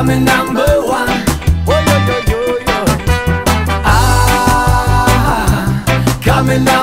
I'm number one. Ah, Coming up.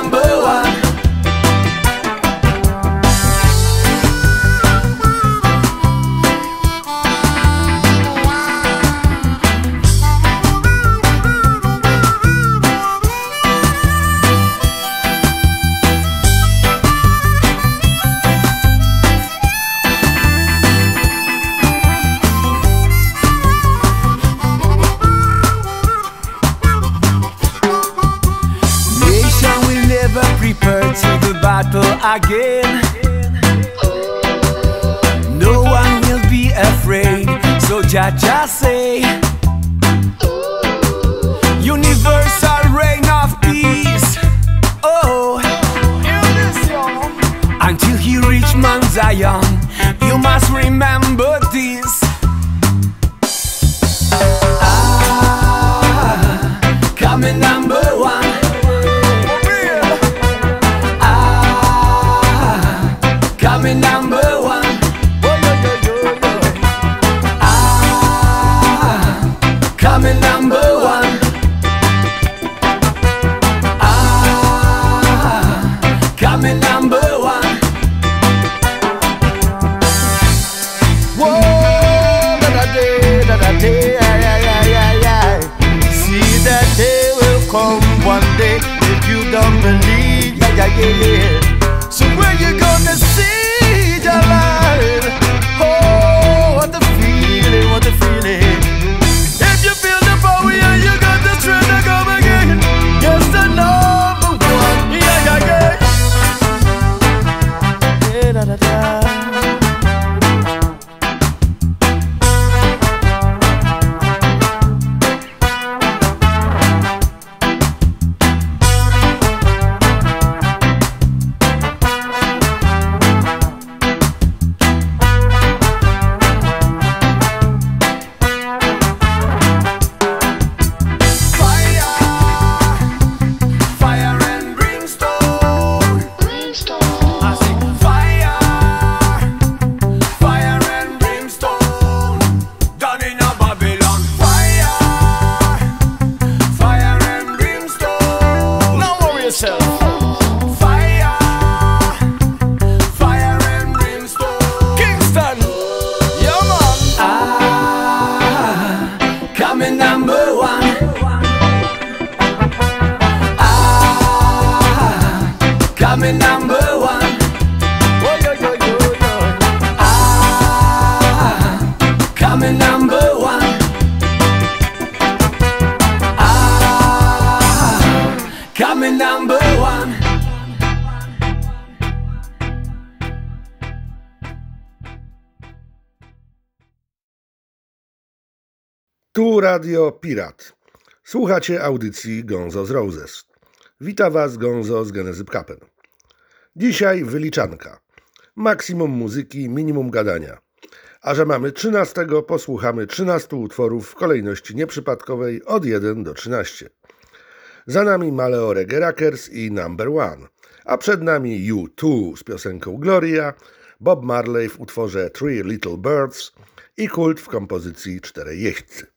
Radio Pirat. Słuchacie audycji Gonzo z Roses. Witam Was Gonzo z Genezy Kapen. Dzisiaj wyliczanka. Maksimum muzyki, minimum gadania. A że mamy 13, posłuchamy 13 utworów w kolejności nieprzypadkowej od 1 do 13. Za nami Maleore Gerakers i Number One, a przed nami U2 z piosenką Gloria, Bob Marley w utworze Three Little Birds i Kult w kompozycji Cztery Jeźdźcy.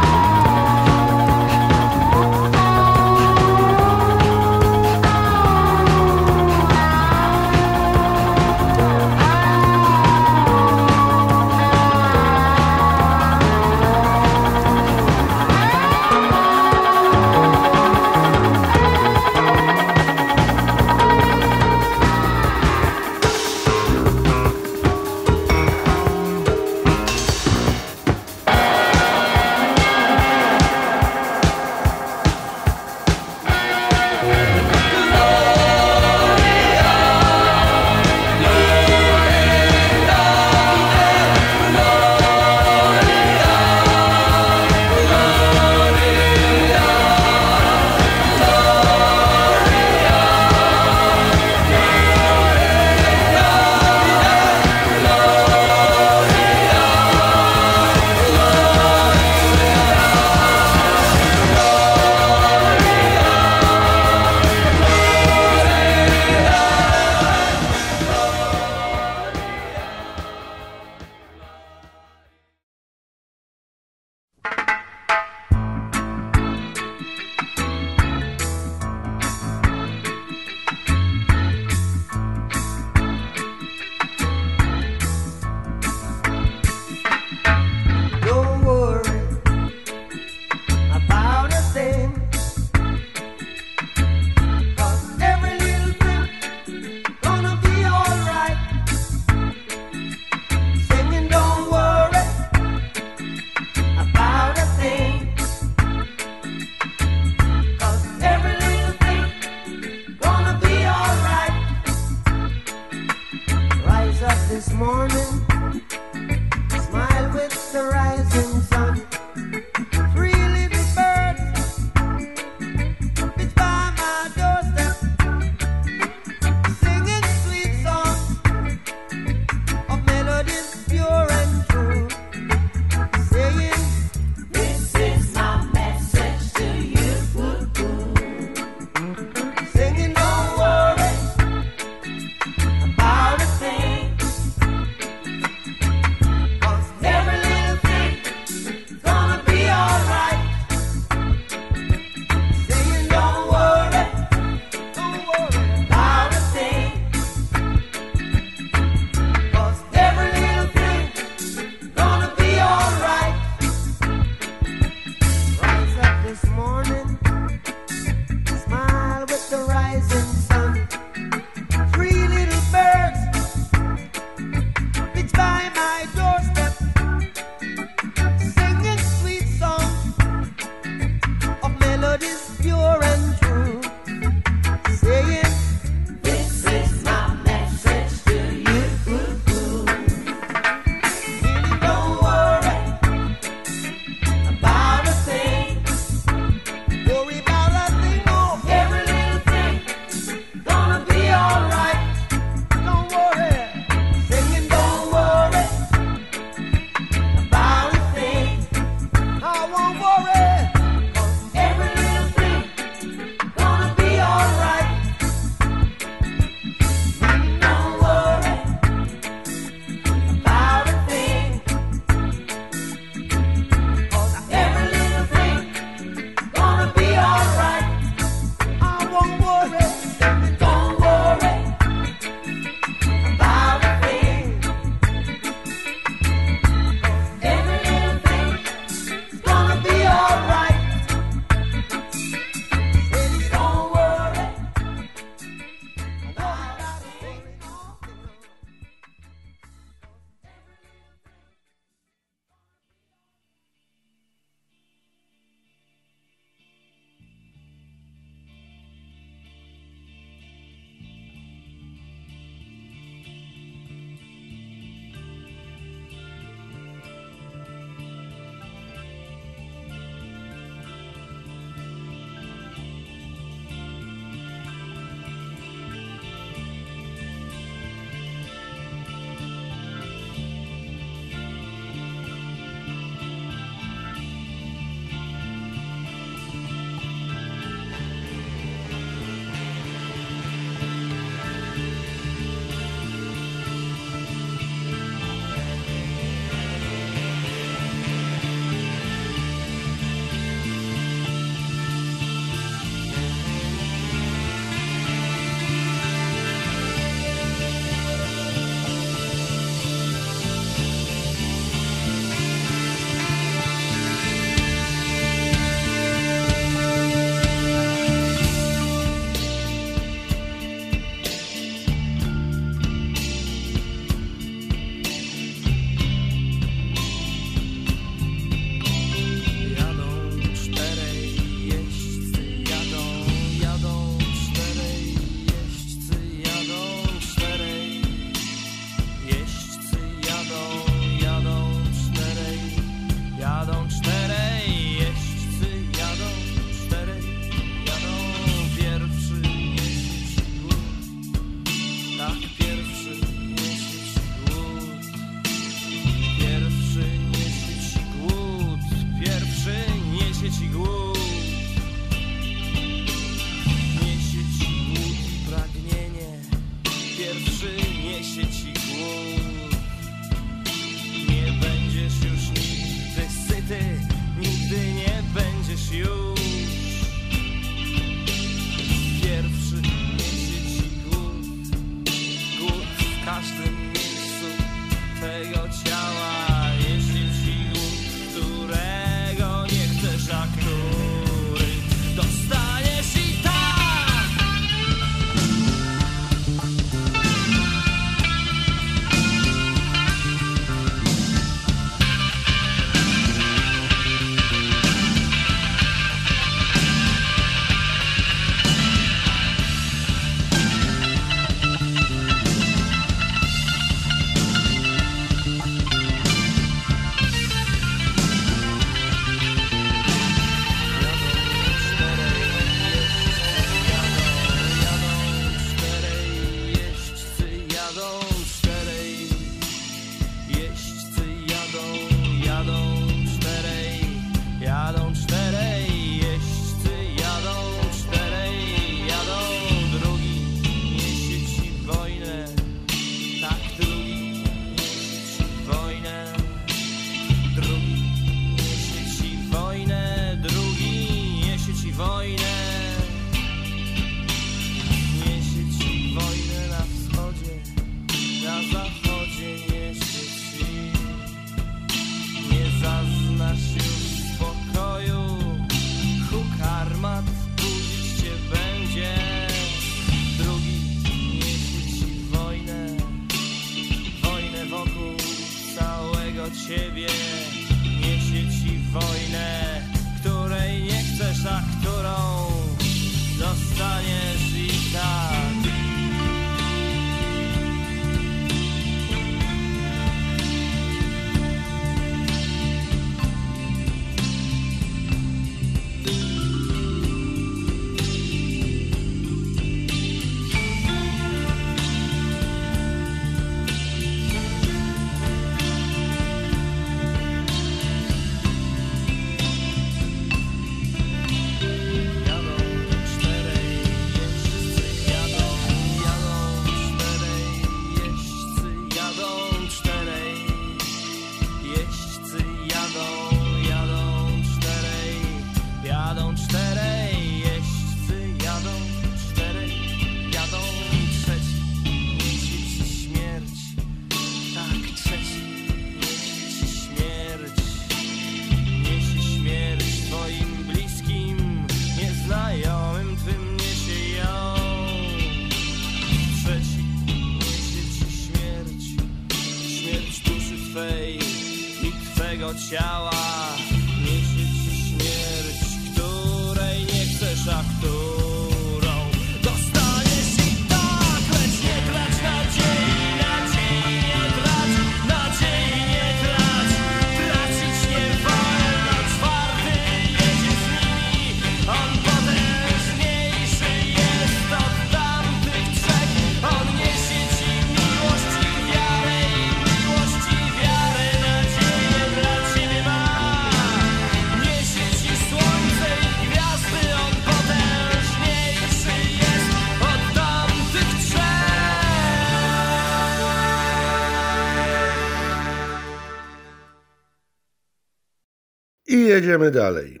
Jedziemy dalej.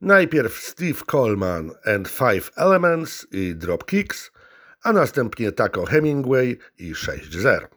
Najpierw Steve Coleman and Five Elements i Dropkicks, a następnie Taco Hemingway i 6 zer.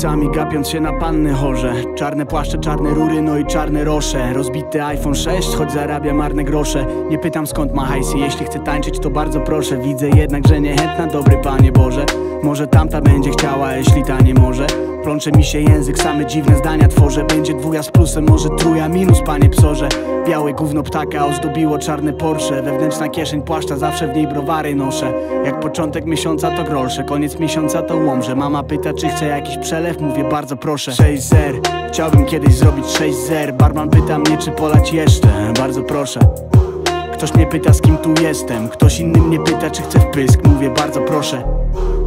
Ulicami gapiąc się na panny chorze. Czarne płaszcze, czarne rury, no i czarne rosze. Rozbity iPhone 6, choć zarabia marne grosze. Nie pytam skąd ma hajsy, jeśli chce tańczyć to bardzo proszę. Widzę jednak, że niechętna, dobry Panie Boże. Może tamta będzie chciała, jeśli ta nie może? Plącze mi się język, same dziwne zdania tworzę. Będzie dwuja z plusem, może truja minus, panie psorze Białe gówno ptaka ozdobiło czarne Porsche. Wewnętrzna kieszeń płaszcza, zawsze w niej browary noszę. Jak początek miesiąca to grolsze, koniec miesiąca to łomże. Mama pyta, czy chce jakiś przelew, mówię bardzo proszę. 6 zer, chciałbym kiedyś zrobić 6 zer. Barman pyta mnie, czy polać jeszcze, bardzo proszę. Ktoś mnie pyta z kim tu jestem. Ktoś inny mnie pyta czy chcę wpysk Mówię bardzo proszę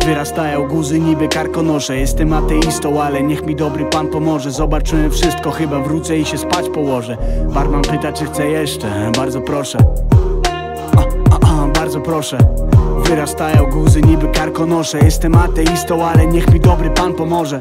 Wyrastają guzy niby karkonosze. Jestem ateistą, ale niech mi dobry pan pomoże. Zobaczyłem wszystko, chyba wrócę i się spać położę. Barman pyta czy chcę jeszcze? Bardzo proszę. A, a, a, Bardzo proszę. Wyrastają guzy niby karkonosze. Jestem ateistą, ale niech mi dobry pan pomoże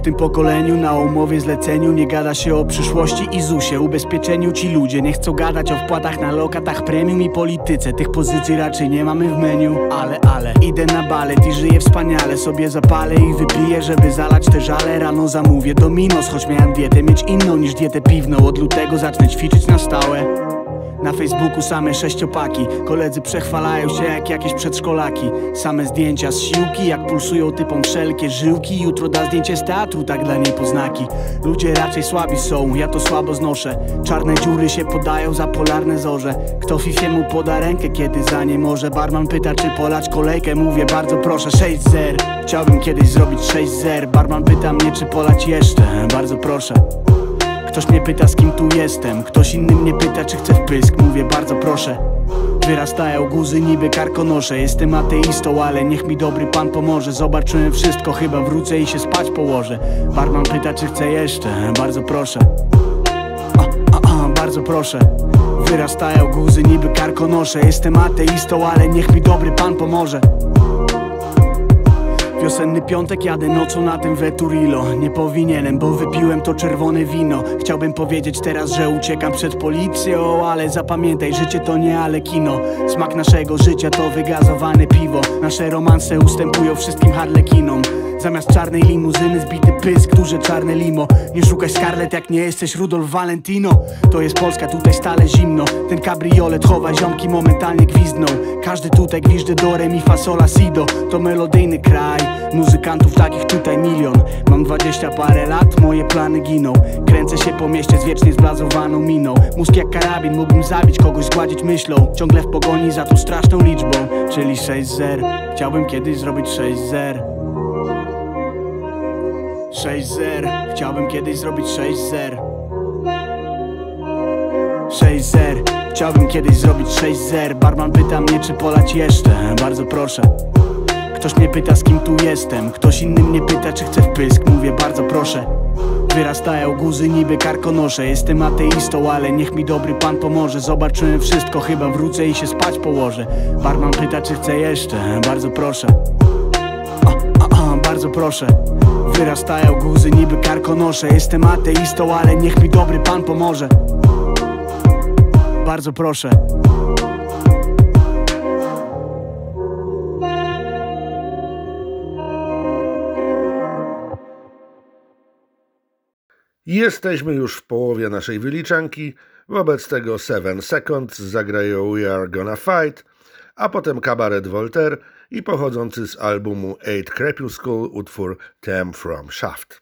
w tym pokoleniu na umowie zleceniu nie gada się o przyszłości i ZUSie. Ubezpieczeniu ci ludzie nie chcą gadać o wpłatach na lokatach premium i polityce. Tych pozycji raczej nie mamy w menu. Ale, ale, idę na balet i żyję wspaniale. Sobie zapalę i wypiję, żeby zalać te żale. Rano zamówię dominos, choć miałem dietę mieć inną niż dietę piwną. Od lutego zacznę ćwiczyć na stałe na Facebooku same sześciopaki. Koledzy przechwalają się jak jakieś przedszkolaki. Same zdjęcia z siłki Jak pulsują typom wszelkie żyłki. Jutro da zdjęcie z teatru, tak dla niej poznaki. Ludzie raczej słabi są, ja to słabo znoszę. Czarne dziury się podają za polarne zorze. Kto fifiemu poda rękę, kiedy za nie może? Barman pyta, czy polać kolejkę? Mówię bardzo proszę, 6 zer. Chciałbym kiedyś zrobić 6 zer. Barman pyta mnie, czy polać jeszcze? Bardzo proszę Ktoś mnie pyta z kim tu jestem. Ktoś inny mnie pyta czy chcę wpysk Mówię bardzo proszę. Wyrastają guzy niby karkonosze. Jestem ateistą, ale niech mi dobry pan pomoże. Zobaczyłem wszystko, chyba wrócę i się spać położę. Barman pyta czy chcę jeszcze. Bardzo proszę. A, a, a, Bardzo proszę. Wyrastają guzy niby karkonosze. Jestem ateistą, ale niech mi dobry pan pomoże Wiosenny piątek jadę nocą na tym Veturilo. Nie powinienem, bo wypiłem to czerwone wino. Chciałbym powiedzieć teraz, że uciekam przed policją Ale zapamiętaj, życie to nie ale kino. Smak naszego życia to wygazowane piwo. Nasze romanse ustępują wszystkim harlekinom Zamiast czarnej limuzyny zbity pysk, duże czarne limo. Nie szukaj Scarlett jak nie jesteś Rudolf Valentino. To jest Polska, tutaj stale zimno. Ten kabriolet chowa ziomki momentalnie gwizdną. Każdy tutaj gwiżdy do re mi fa sola sido. To melodyjny kraj Muzykantów takich tutaj milion. Mam dwadzieścia parę lat, moje plany giną. Kręcę się po mieście z wiecznie zblazowaną miną. Mózg jak karabin, mógłbym zabić kogoś, zgładzić myślą. Ciągle w pogoni za tą straszną liczbą Czyli 6-0 Chciałbym kiedyś zrobić 6-0 6-0 Chciałbym kiedyś zrobić 6-0 6-0 Chciałbym kiedyś zrobić 6-0 Barman pyta mnie czy polać jeszcze. Bardzo proszę. Ktoś mnie pyta z kim tu jestem. Ktoś inny mnie pyta czy chcę wpysk Mówię bardzo proszę. Wyrastają guzy niby karkonosze. Jestem ateistą, ale niech mi dobry pan pomoże. Zobaczyłem wszystko, chyba wrócę i się spać położę. Barman pyta czy chcę jeszcze. Bardzo proszę Bardzo proszę. Wyrastają guzy niby karkonosze. Jestem ateistą, ale niech mi dobry pan pomoże. Bardzo proszę. Jesteśmy już w połowie naszej wyliczanki, wobec tego Seven Seconds zagrają We Are Gonna Fight, a potem Cabaret Voltaire i pochodzący z albumu Eight Crepuscle utwór Them From Shaft.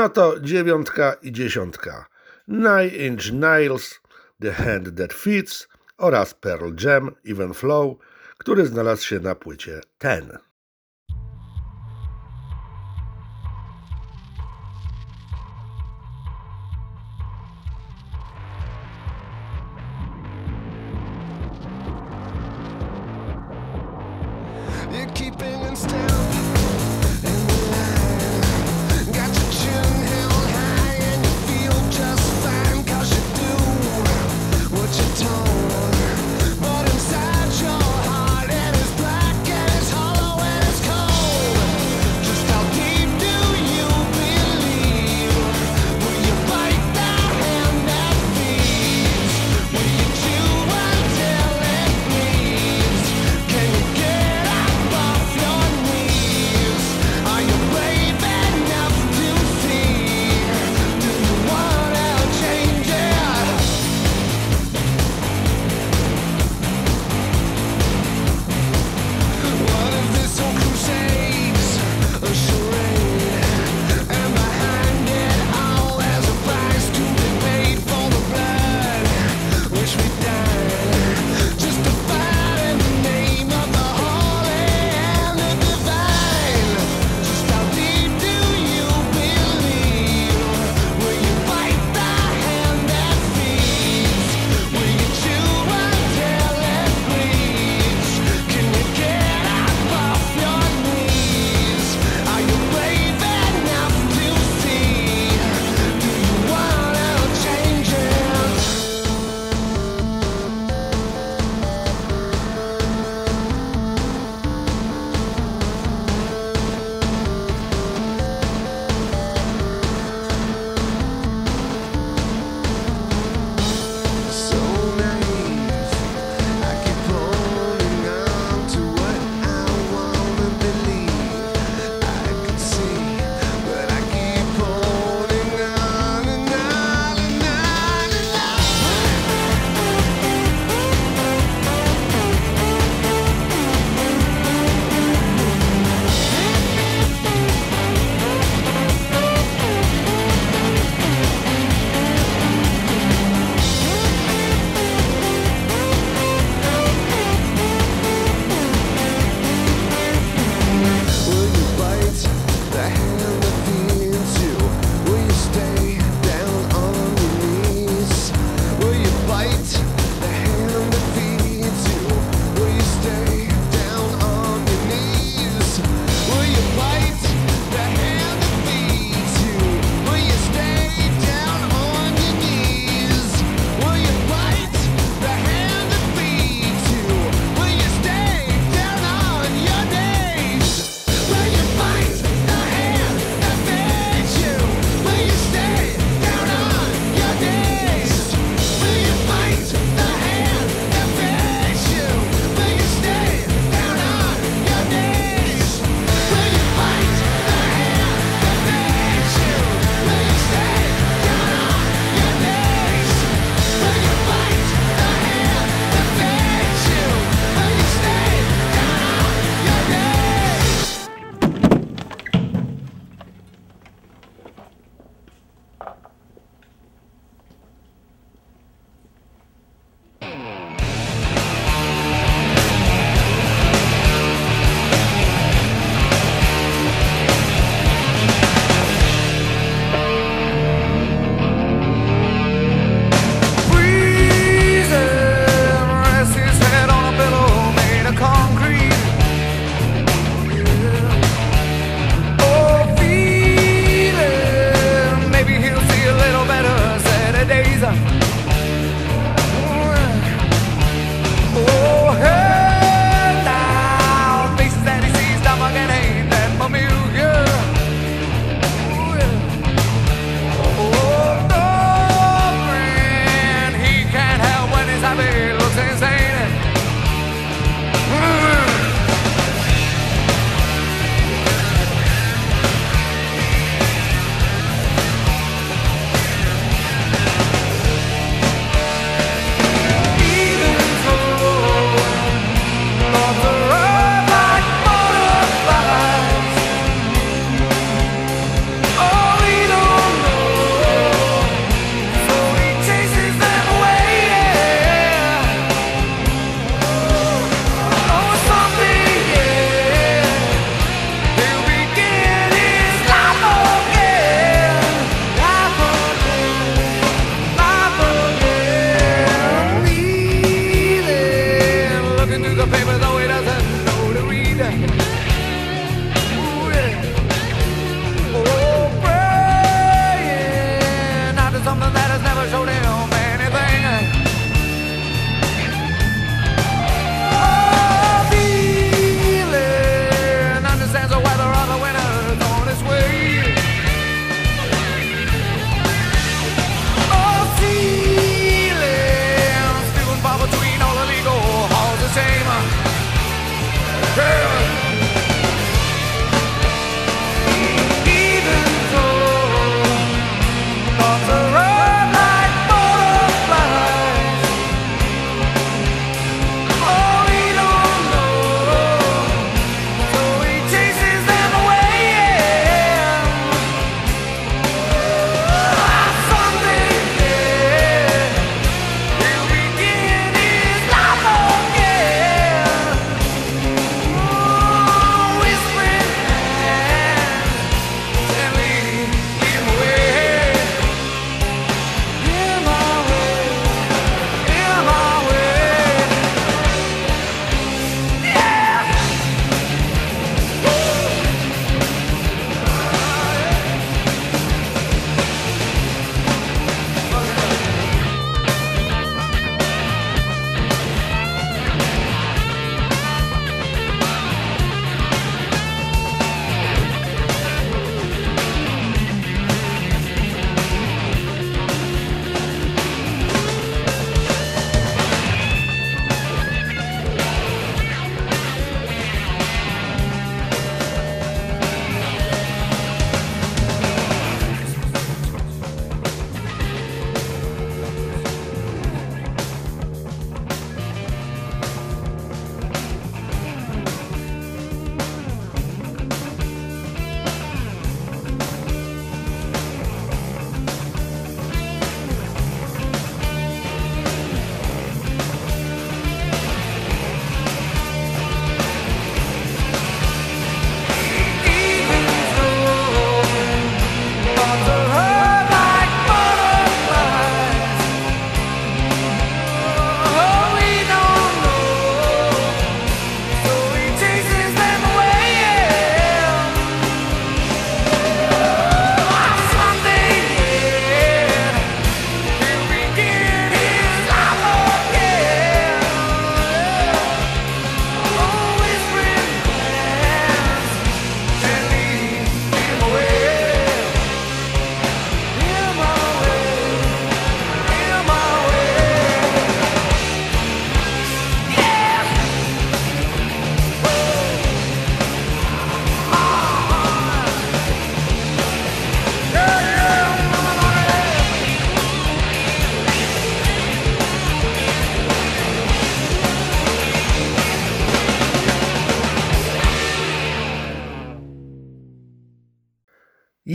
No to dziewiątka i dziesiątka. Nine Inch Nails, The Hand That Fits oraz Pearl Jam, Even Flow, który znalazł się na płycie Ten.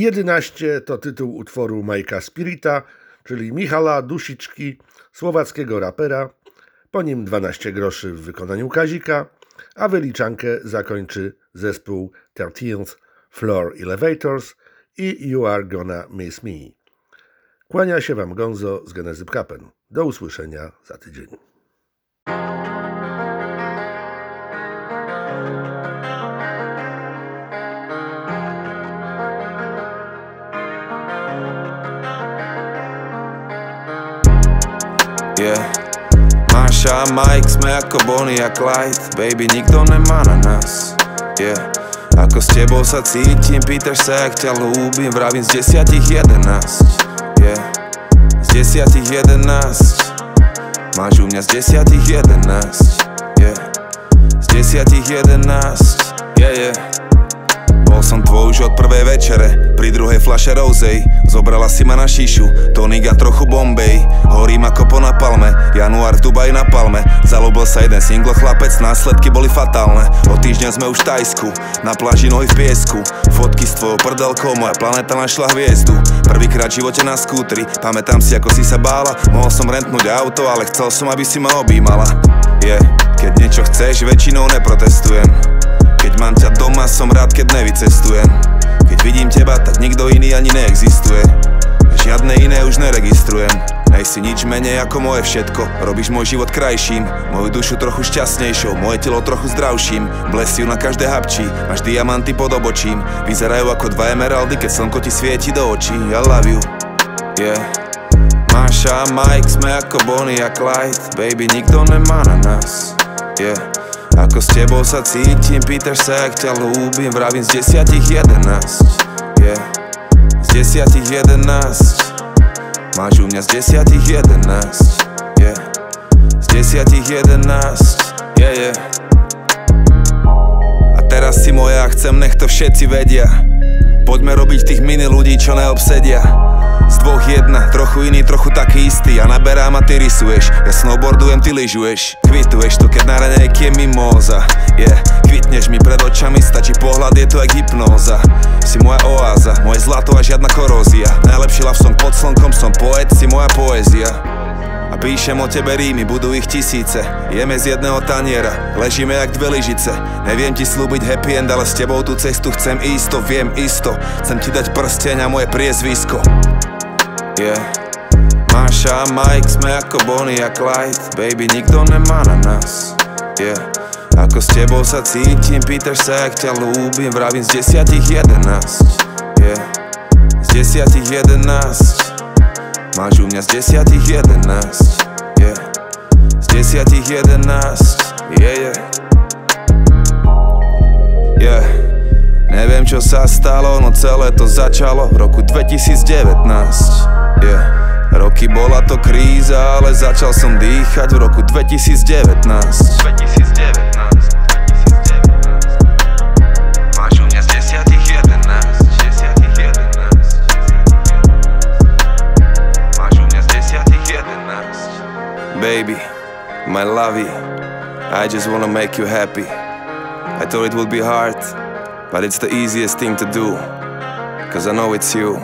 11 to tytuł utworu Majka Spirita, czyli Michala Dusiczki, słowackiego rapera. Po nim 12 groszy w wykonaniu Kazika, a wyliczankę zakończy zespół 13th Floor Elevators i You Are Gonna Miss Me. Kłania się Wam Gonzo z Genezy Kapen. Do usłyszenia za tydzień. Masha, Mike, sme ako Bonnie a Clyde. Baby, nikto nemá na nás. Yeah. Ako s tebou sa cítim, pýtaš sa, jak ťa ľúbim. Vravím z desiatich jedenásť. Yeah. Z desiatich jedenásť. Máš u mňa z desiatich jedenásť. Yeah. Z desiatich jedenásť. Yeah, yeah bol som tvoj už od prvej večere Pri druhej flaše rozej. Zobrala si ma na šišu Tonik a trochu Bombay Horím ako po napalme Január v Dubaji na palme. Zalúbil sa jeden single chlapec Následky boli fatálne. O týždeň sme už v Tajsku Na pláži nohy v piesku. Fotky s tvojou prdelkou Moja planeta našla hviezdu. Prvýkrát v živote na skútri Pamätám si ako si sa bála. Mohol som rentnúť auto Ale chcel som aby si ma objímala. Yeah Keď niečo chceš väčšinou neprotestujem mám ťa doma, som rád, keď nevycestujem Keď vidím teba, tak nikto iný ani neexistuje. Žiadne iné už neregistrujem. Nejsi nič menej ako moje všetko. Robíš môj život krajším Moju dušu trochu šťastnejšou Moje telo trochu zdravším. Blesiu na každé hapčí Máš diamanty pod obočím. Vyzerajú ako dva emeraldy Keď slnko ti svieti do očí. I love you. Yeah. Masha a Mike sme ako Bonnie a Clyde. Baby, nikto nemá na nás. Yeah ako s tebou sa cítim, pýtaš sa, jak ťa ľúbim Vravím z desiatich jedenásť. Yeah. Z desiatich jedenásť. Máš u mňa z desiatich jedenásť. Yeah. Z desiatich jedenásť. Yeah, yeah. A teraz si moja, chcem, nech to všetci vedia. Poďme robiť tých mini ľudí, čo neobsedia z dvoch jedna, trochu iný, trochu taký istý. Ja naberám a ty rysuješ. Ja snowboardujem, ty lyžuješ. Kvituješ to, keď na ranejky je mimóza Yeah, kvitneš mi pred očami Stačí pohľad, je to jak hypnóza. Si moja oáza, moje zlato a žiadna korózia Najlepší love song pod slnkom Som poet, si moja poézia. A píšem o tebe rímy, budú ich tisíce. Jeme z jedného taniera, ležíme jak dve lyžice. Neviem ti slúbiť happy end, ale s tebou tú cestu chcem isto Viem isto, chcem ti dať prsteň a moje priezvisko Yeah. Masha a Mike sme ako Bonnie a Clyde. Baby, nikto nemá na nás. Yeah. Ako s tebou sa cítim, pýtaš sa, jak ťa ľúbim. Vravím z desiatich jedenásť. Yeah. Z desiatich jedenásť. Máš u mňa z desiatich jedenásť. Yeah. Z desiatich jedenásť. Yeah, yeah. Yeah Neviem čo sa stalo, no celé to začalo v roku 2019 Yeah. Roky bola to kríza, ale začal som dýchať v roku 2019 2019 Máš u mňa z desiatich jedenásť. Z desiatich jedenásť. Máš u mňa z desiatich jedenásť. Baby, my lovey I just wanna make you happy. I thought it would be hard But it's the easiest thing to do Cause I know it's you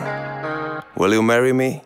Will you marry me?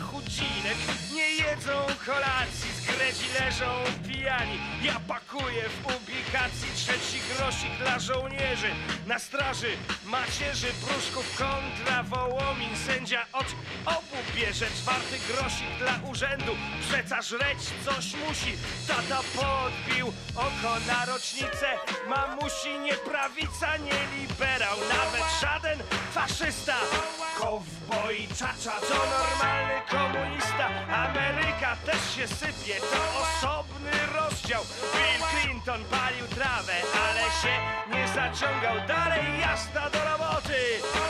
Chudzinek. Nie jedzą kolacji, z gredzi leżą pijani. Ja pakuję w ubikacji Trzeci grosik dla żołnierzy. Na straży macierzy Pruszków kontra Wołomin Sędzia od obu bierze Czwarty grosik dla urzędu. Przeca żreć coś musi. Tata podbił oko na rocznicę. Mamusi nie prawica, nie liberał. Nawet żaden faszysta. Kowboj czacza to normalny komunista Ameryka też się sypie. To osobny Bill Clinton palił trawę Ale się nie zaciągał. Dalej jazda do roboty.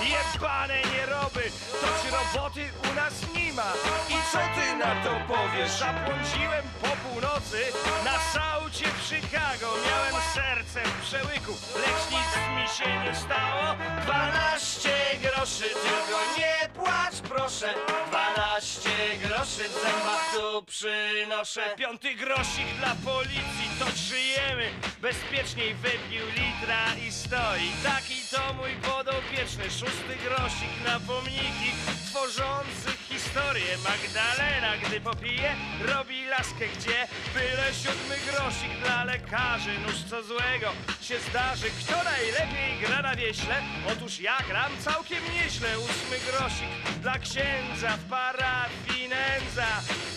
Jebane nieroby To czy roboty u nas nie ma. I co ty na to powiesz? Zabłądziłem po północy Na saucie w Chicago. Miałem serce w przełyku Lecz nic mi się nie stało. 12 groszy Tylko nie płacz proszę. 12 groszy w zębach tu przynoszę. Piąty grosik dla policji To żyjemy. Bezpieczniej Wypił litra i stoi. Taki to mój podopieczny Szósty grosik na pomniki. Tworzących historię Magdalena, gdy popije Robi laskę gdzie Byle siódmy grosik dla lekarzy Nóż co złego. Się zdarzy Kto najlepiej gra na wieśle? Otóż ja gram całkiem nieźle. Ósmy grosik dla księdza W parafii nędza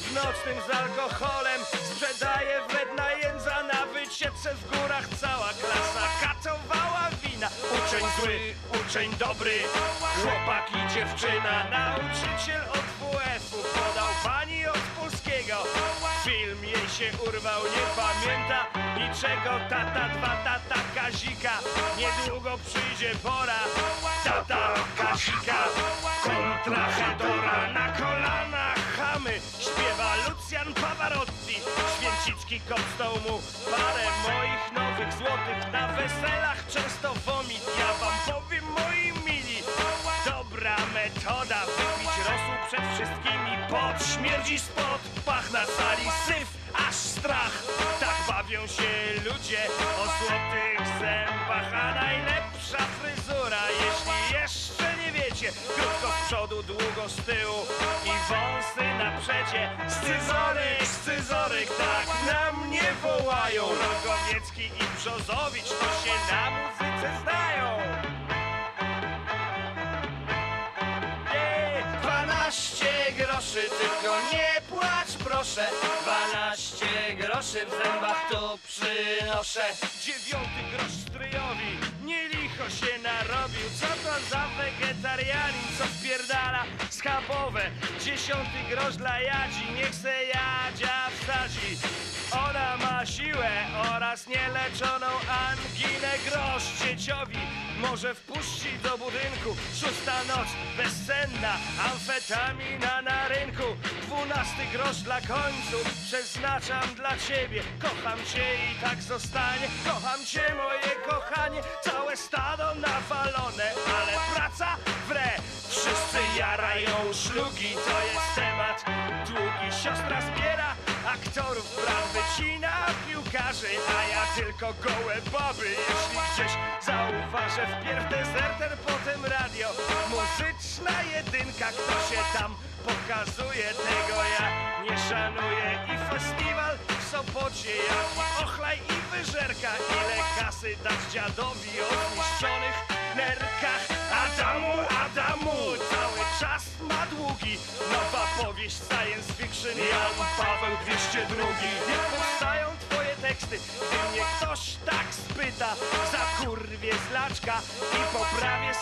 W nocnym z alkoholem. Sprzedaje wredna jędza Na wycieczce w górach. Cała klasa Katowała wina. Uczeń zły, uczeń dobry. Chłopak i dziewczyna Nauczyciel od WF-u Podał pani od polskiego Film jej się urwał, nie pamięta. Niczego Tata, dwa tata Kazika. Niedługo przyjdzie pora. Tata Kazika. Kontra Hedora Na kolanach. Chamy Lucjan Pavarotti. Święcicki kopstał mu Parę moich nowych złotych. Na weselach często womit. Ja wam powiem moi mili Dobra metoda Wypić rosół przed wszystkimi. Pot śmierdzi spod pach na sali Syf aż strach. Tak bawią się ludzie O złotych zębach A najlepsza fryzura Jeśli jeszcze nie wiecie. Krótko z przodu, długo z tyłu I wąsy na przecie Scyzoryk, scyzoryk Tak na mnie wołają. Rogowiecki i Brzozowicz To się na muzyce znają. Ej, 12 groszy, tylko nie płacz proszę 12 groszy w zębach tu przynoszę Dziewiąty grosz stryjowi, nie licho się narobił Co to za wegetarianin, co wpierdala schabowe. Dziesiąty grosz dla Jadzi, niech se Jadzia wsadzi. Ona ma siłę oraz nieleczoną anginę. Grosz dzieciowi Może wpuści do budynku. Szósta noc, bezsenna Amfetamina na rynku. Dwunasty grosz dla końców Przeznaczam dla ciebie. Kocham cię i tak zostanie. Kocham cię moje kochanie Całe stado nawalone Ale praca wre Wszyscy jarają szlugi To jest temat długi. Siostra zbiera aktorów Brat wycina piłkarzy A ja tylko gołe baby Jeśli gdzieś zauważę Wpierw dezerter, potem radio. Muzyczna jedynka Kto się tam pokazuje Tego ja nie szanuję. I festiwal Sopocie ochlaj i wyżerka Ile kasy dać dziadowi O zniszczonych nerkach. Adamu, Adamu! Cały czas ma długi. Nowa powieść science fiction Jan Paweł 202 Niech powstają twoje teksty Gdy mnie ktoś tak spyta. Zakurwie zlaczka I poprawię